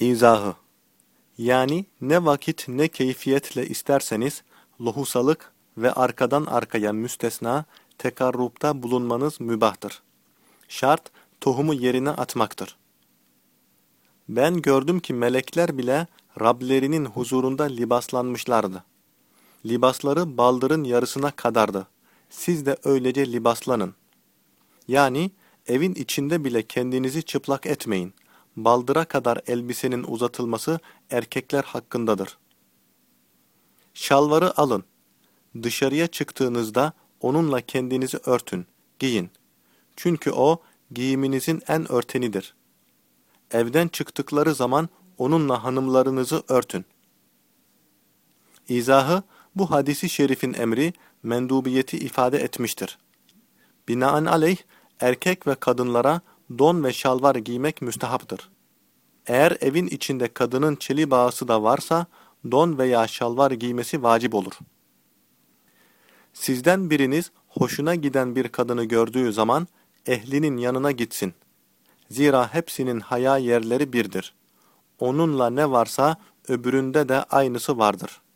İzahı Yani ne vakit ne keyfiyetle isterseniz lohusalık ve arkadan arkaya müstesna tekarrupta bulunmanız mübahtır. Şart tohumu yerine atmaktır. Ben gördüm ki melekler bile Rablerinin huzurunda libaslanmışlardı. Libasları baldırın yarısına kadardı. Siz de öylece libaslanın. Yani evin içinde bile kendinizi çıplak etmeyin. Baldıra kadar elbisenin uzatılması erkekler hakkındadır. Şalvarı alın. Dışarıya çıktığınızda onunla kendinizi örtün, giyin. Çünkü o giyiminizin en örtenidir. Evden çıktıkları zaman onunla hanımlarınızı örtün. İzahı bu hadisi şerifin emri mendubiyeti ifade etmiştir. Binaenaleyh erkek ve kadınlara don ve şalvar giymek müstehaptır. Eğer evin içinde kadının çeli bağısı da varsa don veya şalvar giymesi vacip olur. Sizden biriniz hoşuna giden bir kadını gördüğü zaman ehlinin yanına gitsin. Zira hepsinin haya yerleri birdir. Onunla ne varsa öbüründe de aynısı vardır.''